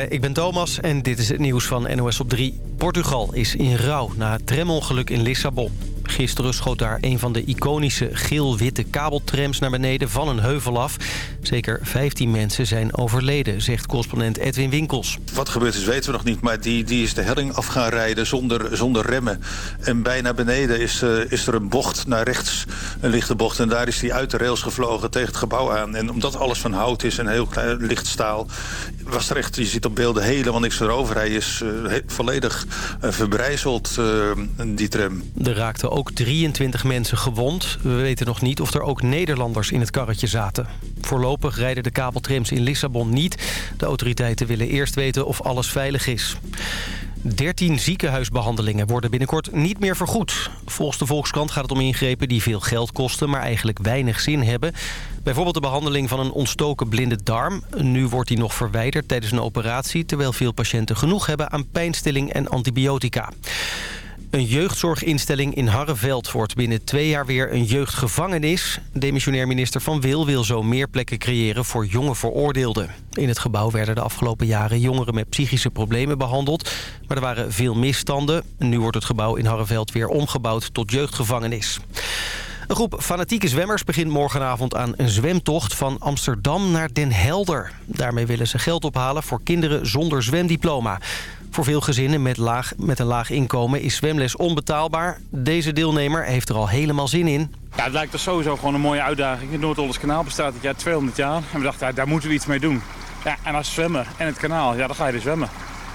Goedemorgen, ik ben Thomas en dit is het nieuws van NOS op 3. Portugal is in rouw na het tramongeluk in Lissabon. Gisteren schoot daar een van de iconische geel-witte kabeltrams naar beneden van een heuvel af. Zeker 15 mensen zijn overleden, zegt correspondent Edwin Winkels. Wat gebeurd is weten we nog niet, maar die, die is de helling af gaan rijden zonder, zonder remmen. En bijna beneden is, uh, is er een bocht naar rechts, een lichte bocht. En daar is hij uit de rails gevlogen tegen het gebouw aan. En omdat alles van hout is en heel klein licht staal... was er echt, je ziet op beelden helemaal niks erover. Hij is uh, volledig uh, verbrijzeld, die tram. Er raakten ook 23 mensen gewond. We weten nog niet of er ook Nederlanders in het karretje zaten. Voorlopig rijden de kabeltrams in Lissabon niet. De autoriteiten willen eerst weten of alles veilig is. 13 ziekenhuisbehandelingen worden binnenkort niet meer vergoed. Volgens de Volkskrant gaat het om ingrepen die veel geld kosten... maar eigenlijk weinig zin hebben. Bijvoorbeeld de behandeling van een ontstoken blinde darm. Nu wordt die nog verwijderd tijdens een operatie... terwijl veel patiënten genoeg hebben aan pijnstilling en antibiotica. Een jeugdzorginstelling in Harreveld wordt binnen twee jaar weer een jeugdgevangenis. Demissionair minister Van Wil wil zo meer plekken creëren voor jonge veroordeelden. In het gebouw werden de afgelopen jaren jongeren met psychische problemen behandeld. Maar er waren veel misstanden. Nu wordt het gebouw in Harreveld weer omgebouwd tot jeugdgevangenis. Een groep fanatieke zwemmers begint morgenavond aan een zwemtocht van Amsterdam naar Den Helder. Daarmee willen ze geld ophalen voor kinderen zonder zwemdiploma. Voor veel gezinnen met, laag, met een laag inkomen is zwemles onbetaalbaar. Deze deelnemer heeft er al helemaal zin in. Ja, het lijkt er sowieso gewoon een mooie uitdaging. Het Noord-Hollands kanaal bestaat dit jaar 200 jaar. En we dachten, ja, daar moeten we iets mee doen. Ja, en als zwemmen en het kanaal, ja, dan ga je dus zwemmen.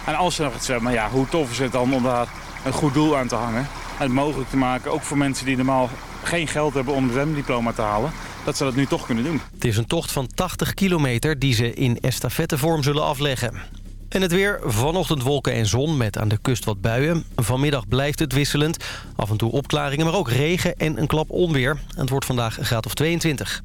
En als je nog gaat zwemmen, ja, hoe tof is het dan om daar een goed doel aan te hangen. En het mogelijk te maken, ook voor mensen die normaal geen geld hebben om een zwemdiploma te halen dat ze dat nu toch kunnen doen. Het is een tocht van 80 kilometer die ze in estafettevorm zullen afleggen. En het weer, vanochtend wolken en zon met aan de kust wat buien. Vanmiddag blijft het wisselend. Af en toe opklaringen, maar ook regen en een klap onweer. Het wordt vandaag graad of 22.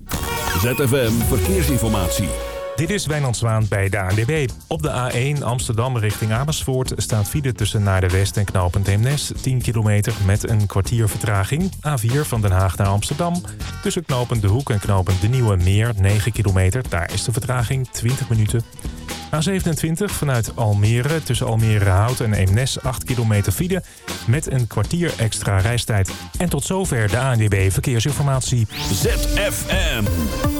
ZFM Verkeersinformatie. Dit is Wijnand Zwaan bij de ANDB. Op de A1 Amsterdam richting Amersfoort staat file tussen naar de West en knooppunt Eemnes. 10 kilometer met een kwartier vertraging. A4 van Den Haag naar Amsterdam. Tussen knooppunt De Hoek en knooppunt De Nieuwe Meer 9 kilometer. Daar is de vertraging 20 minuten. A27 vanuit Almere tussen Almere Hout en Eemnes 8 kilometer file met een kwartier extra reistijd. En tot zover de ANDB Verkeersinformatie. ZFM.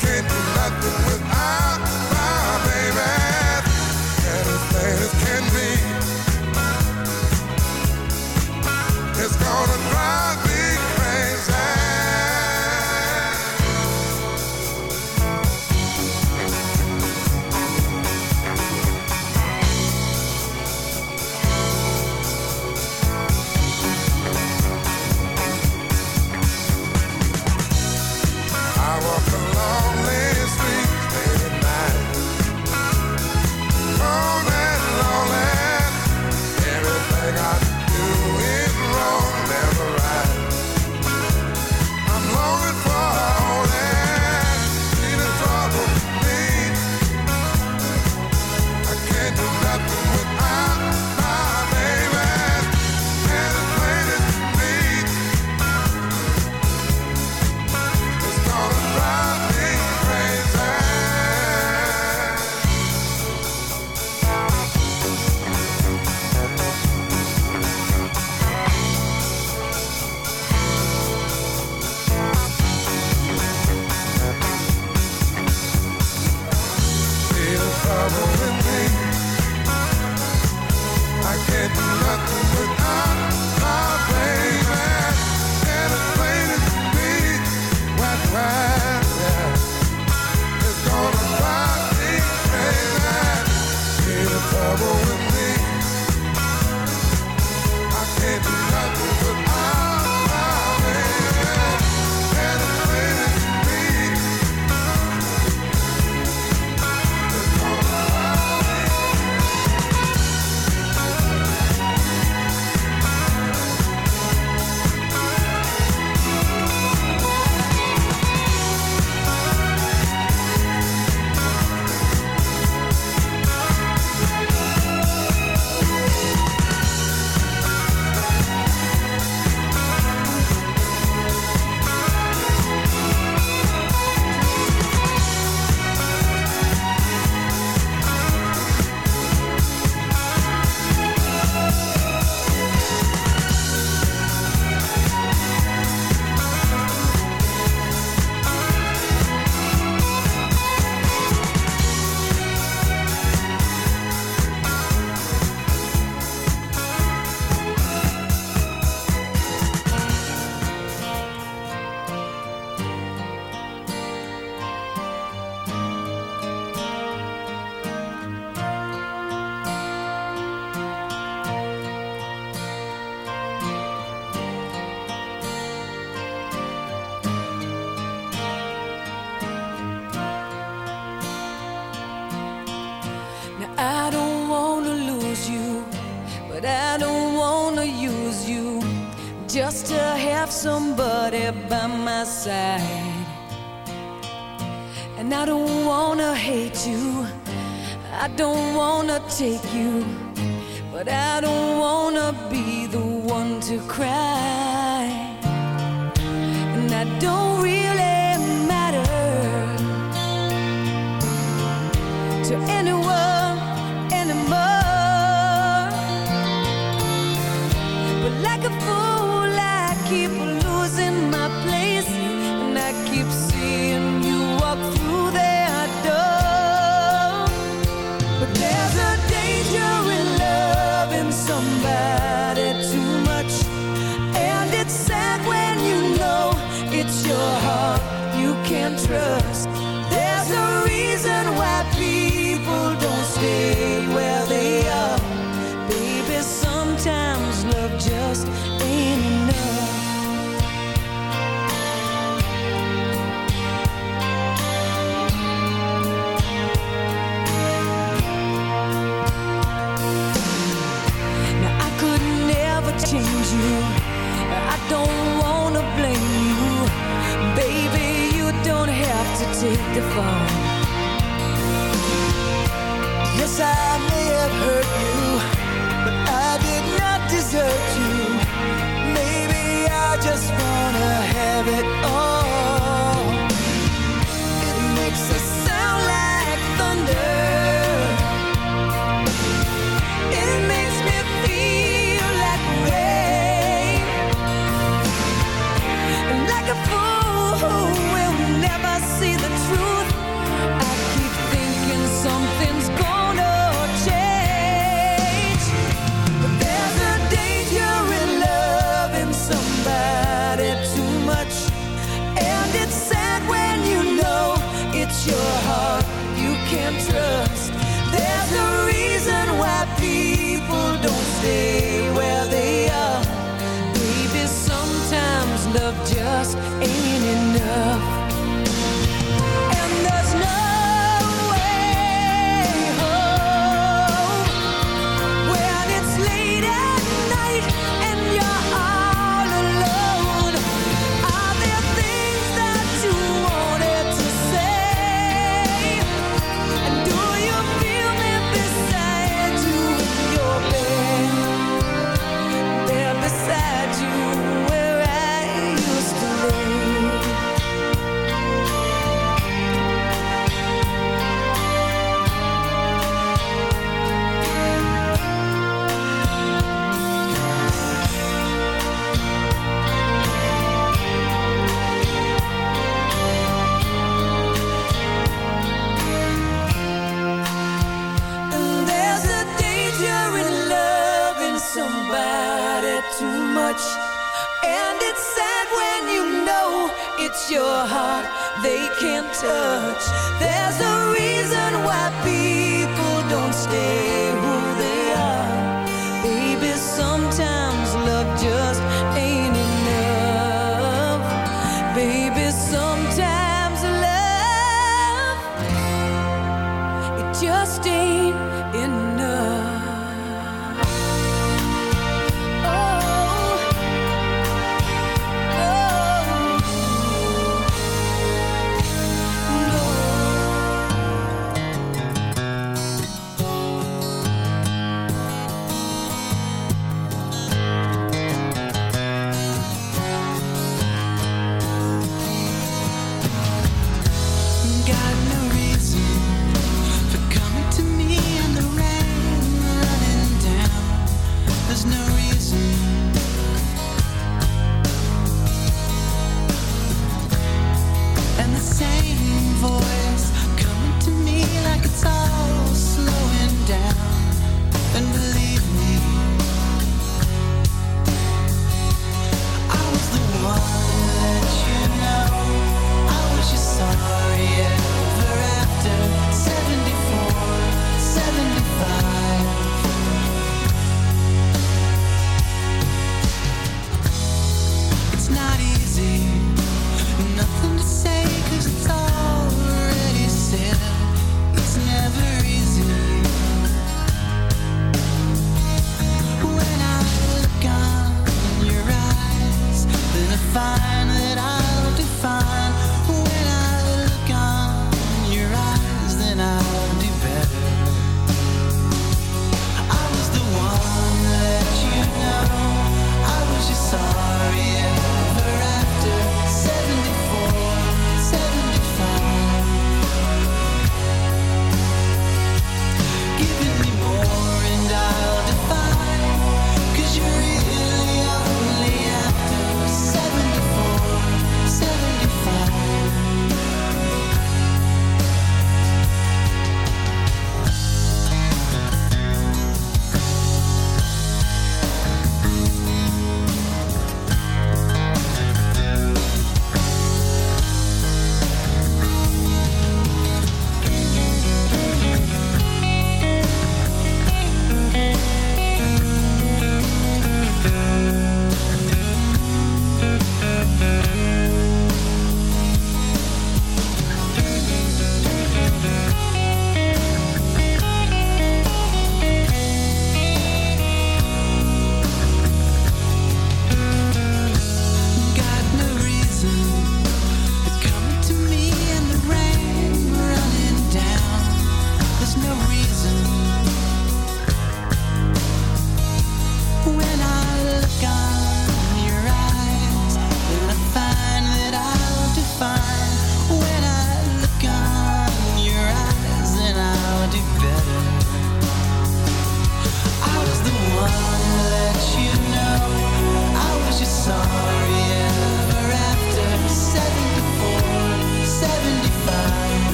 can't do nothing.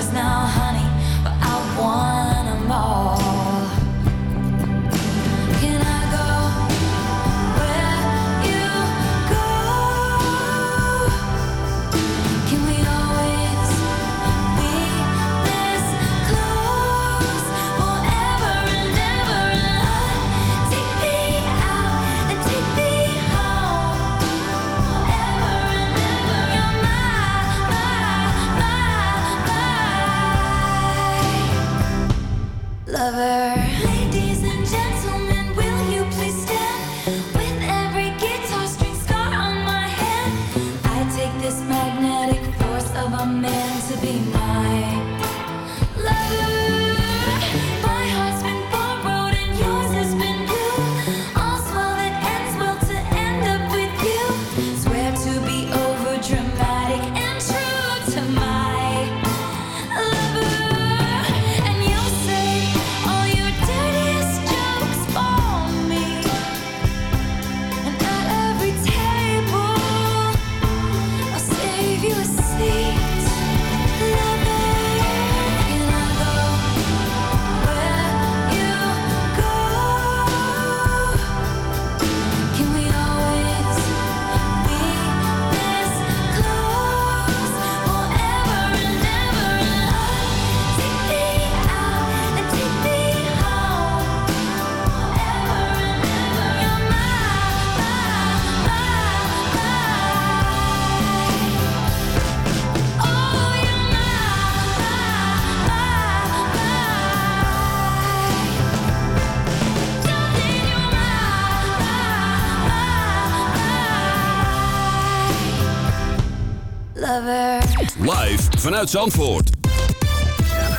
stars now, honey, but I want them all. Live vanuit Zandvoort.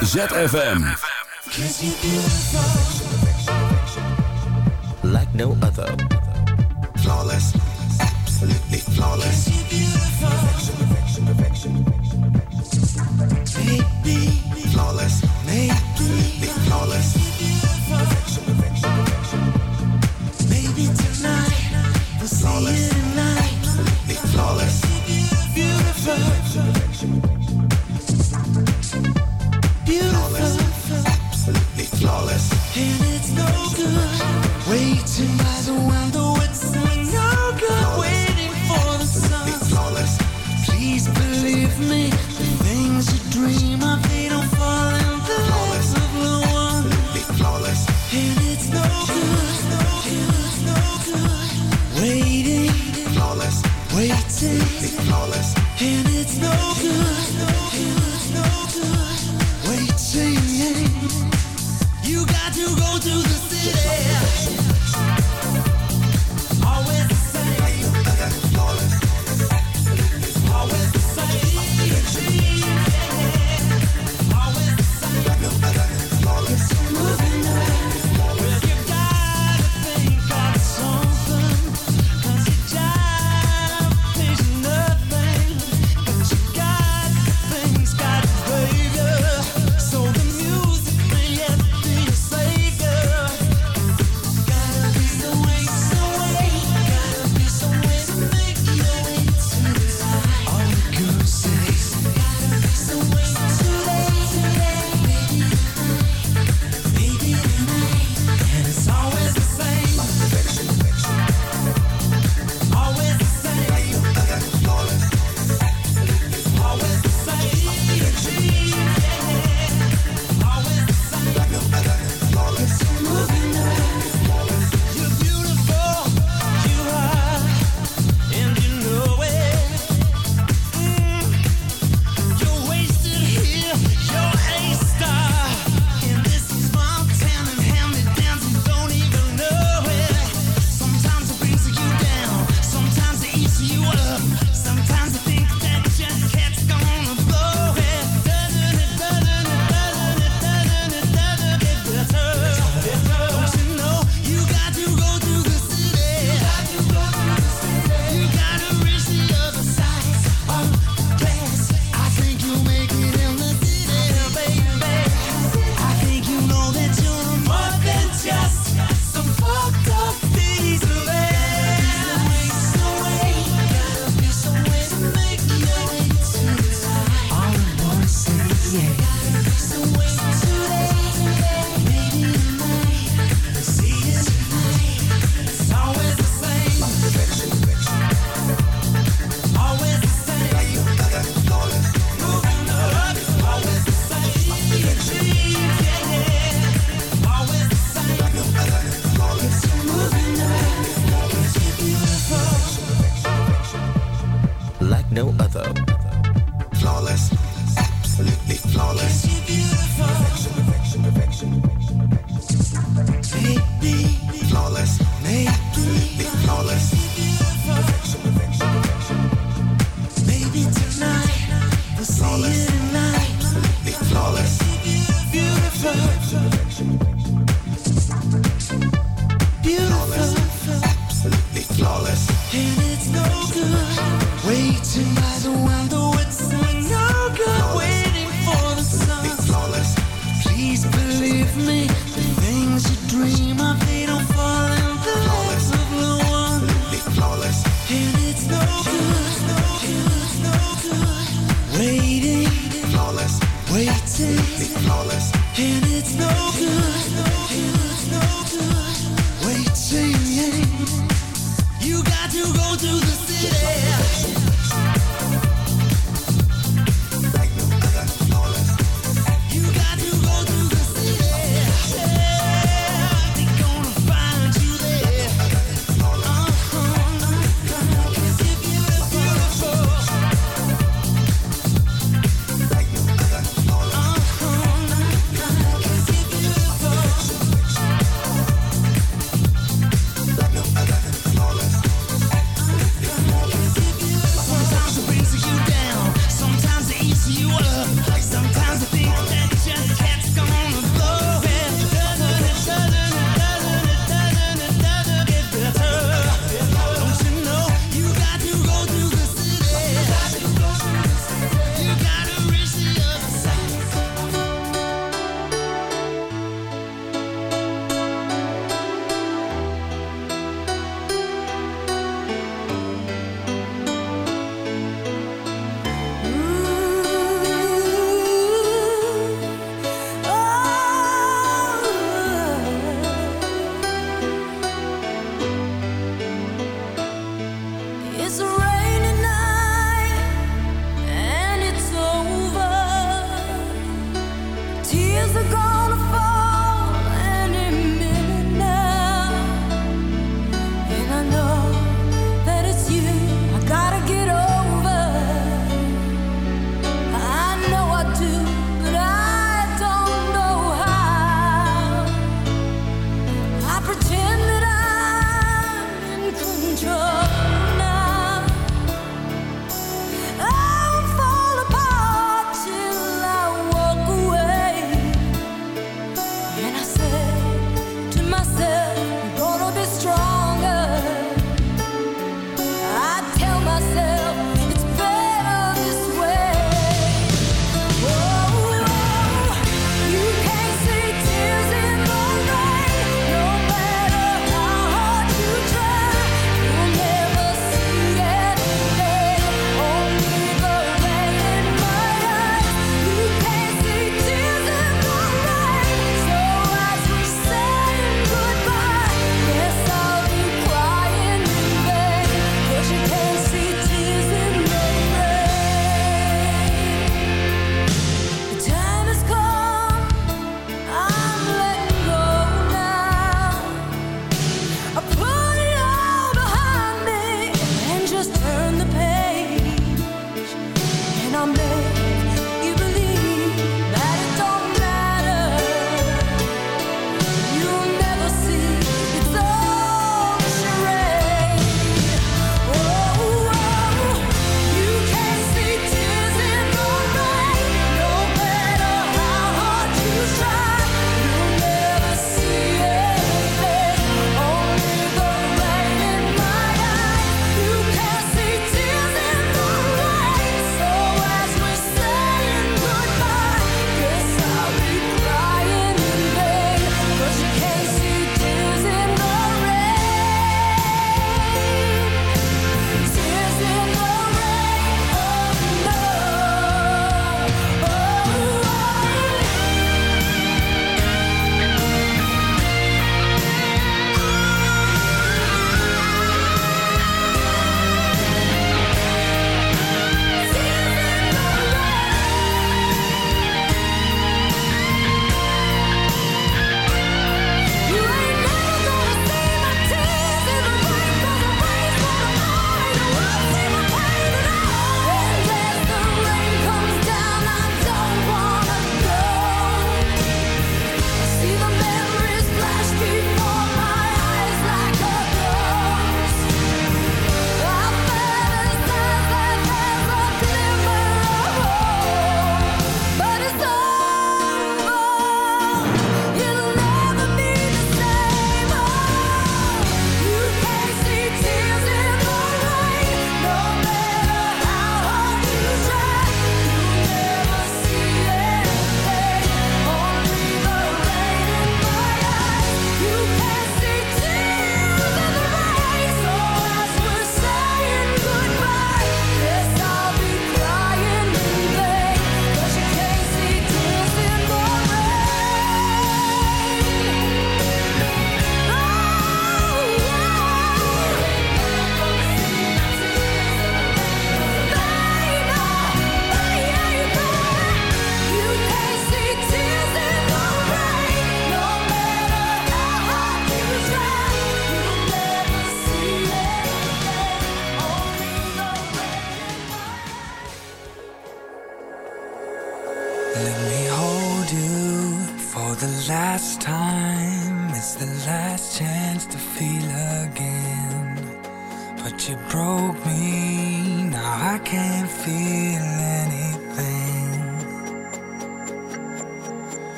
ZFM. Like no other. Flawless. Absolutely flawless. Perfection, perfection, perfection.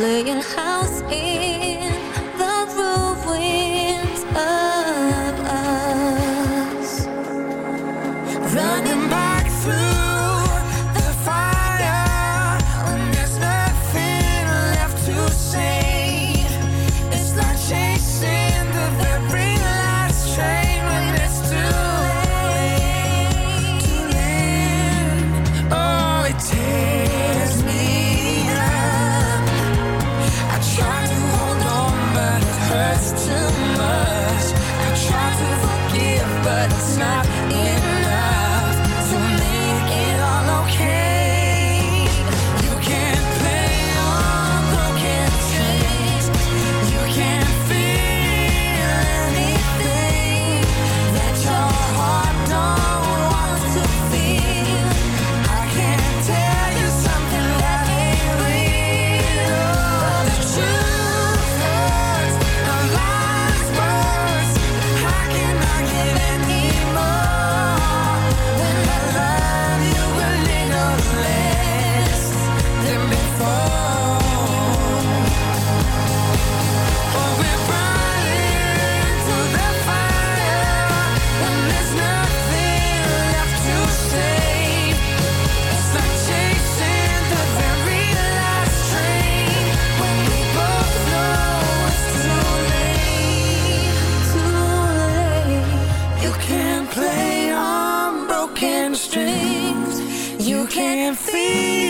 playing high me.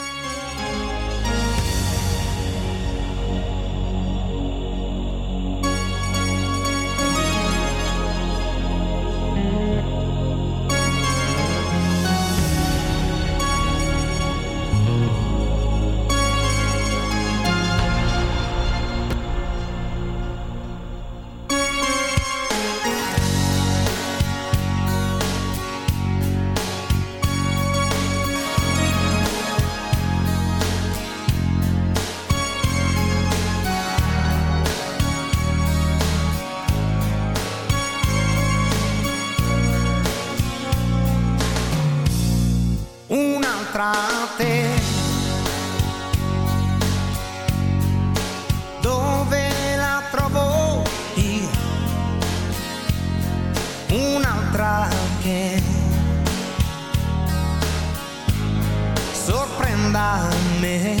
by me.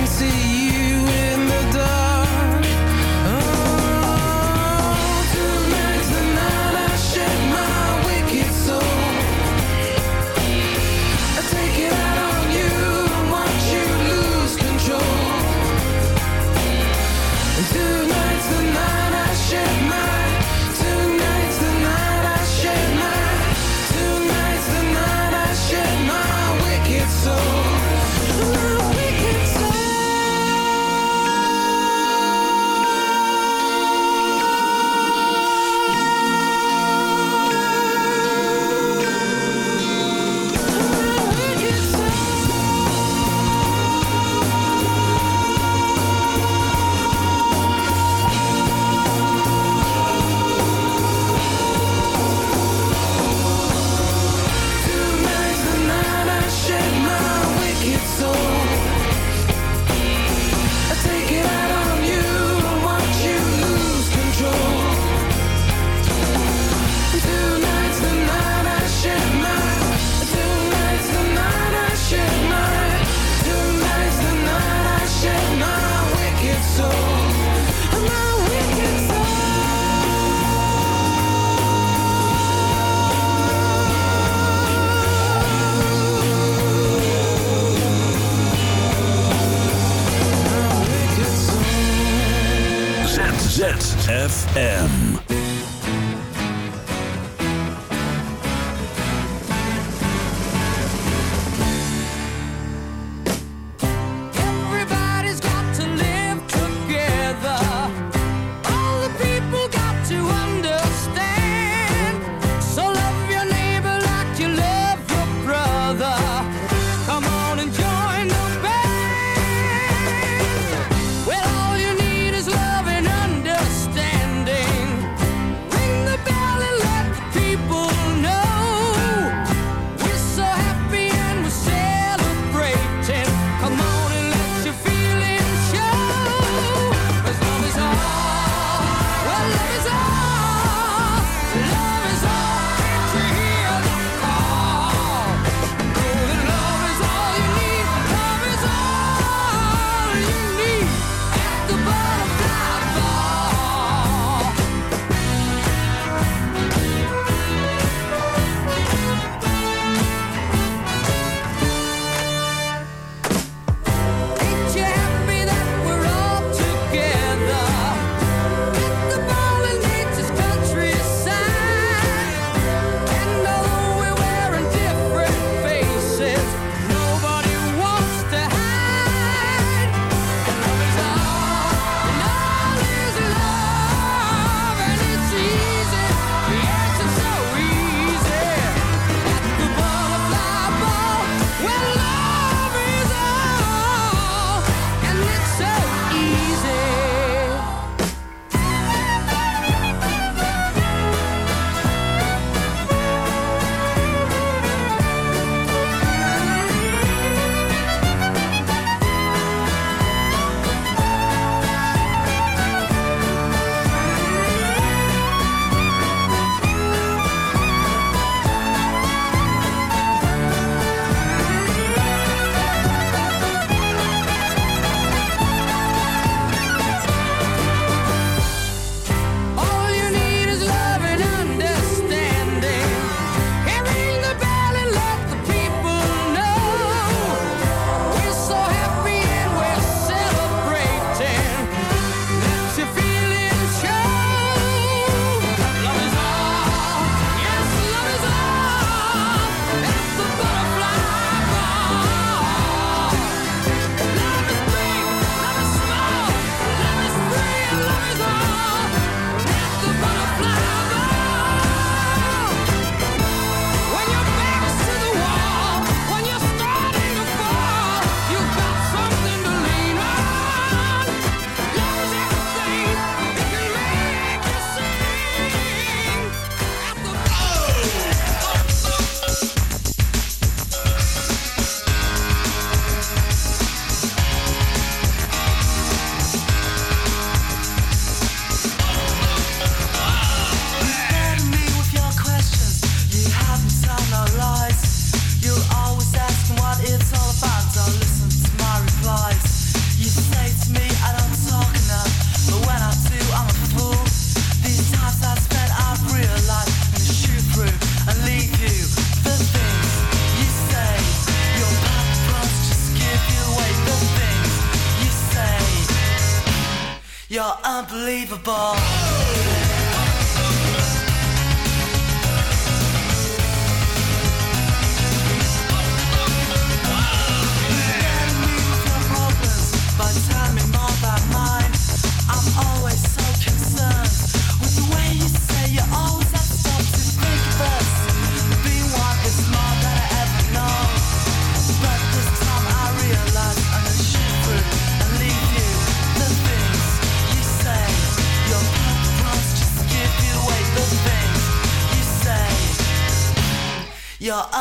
can see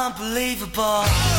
unbelievable.